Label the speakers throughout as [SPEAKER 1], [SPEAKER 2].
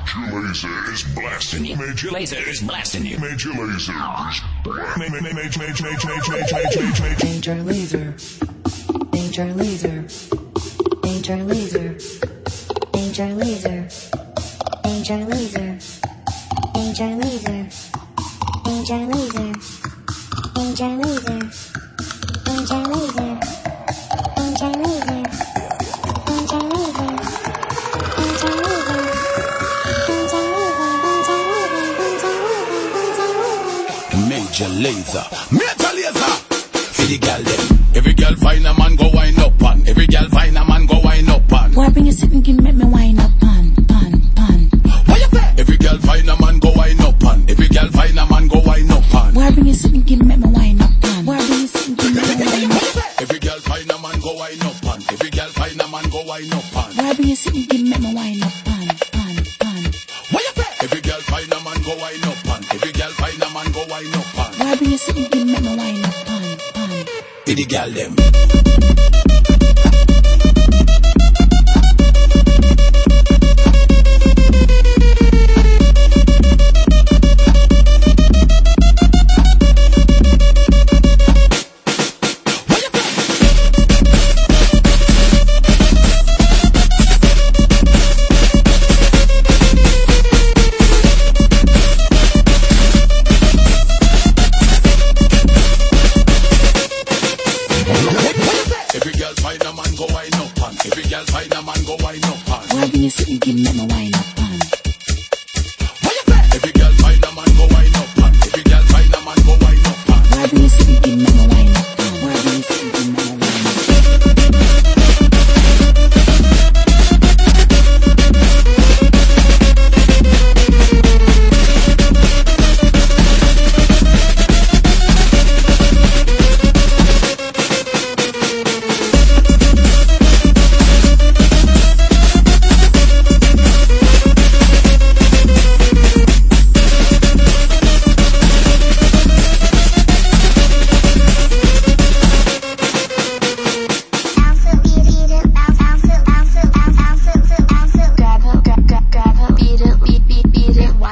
[SPEAKER 1] Major Lazer is blasting you. Major Lazer is blasting you. Major Lazer is Major, major, major, major, major, major, major, major.
[SPEAKER 2] Major Lazer. Major Lazer. Major Lazer. Major Lazer. Major Lazer. Major Lazer. Major Lazer. Major Lazer. Major
[SPEAKER 3] Lazer. For the girl them. Every girl find a man go wind up on. Every girl find a man go wind up on.
[SPEAKER 4] Why bring you sit and give me me wine up pan, pan, pan?
[SPEAKER 3] What you say? Every girl find a man go wind up on. Every girl find a man go wind up on.
[SPEAKER 4] Why bring you sit and give me me wine up pan? Why bring you sit and give me me wine up?
[SPEAKER 3] Every girl find a man go wind up on. Every girl find a man go wind up on.
[SPEAKER 4] Why bring you sit and give me me wine up pan, pan, pan?
[SPEAKER 3] What you say? Every girl find a man go wind up on. Every girl find a man go wind up
[SPEAKER 4] Bobby, you see, you give me mind. wine up, pan.
[SPEAKER 3] Pity gal them. Every girl find a man go wind up on.
[SPEAKER 4] Why bring you sit and give me me wine up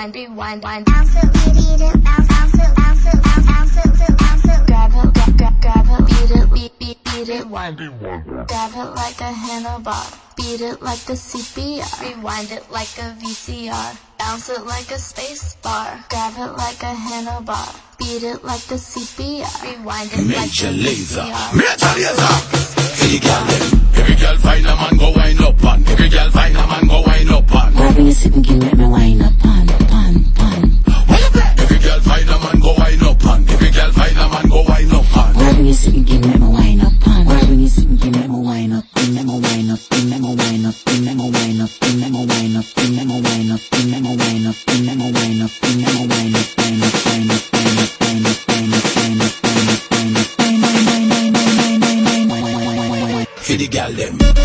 [SPEAKER 5] beat it, wind, rewind, wind. Bounce it, beat, beat it, bounce, bounce it, bounce it, bounce, bounce it, bounce it. Grab it, grab, grab, grab it, beat it, beat, beat, beat it, wind. Grab it like a handlebar, beat it like the CPR, rewind it like a VCR. Bounce it like a space bar, grab it like a handlebar, beat it like the CPR, rewind it like
[SPEAKER 3] Major
[SPEAKER 5] a
[SPEAKER 3] laser.
[SPEAKER 5] VCR.
[SPEAKER 3] Major Lazer. For the girl. Every girl find a man go
[SPEAKER 4] Kafili geldim.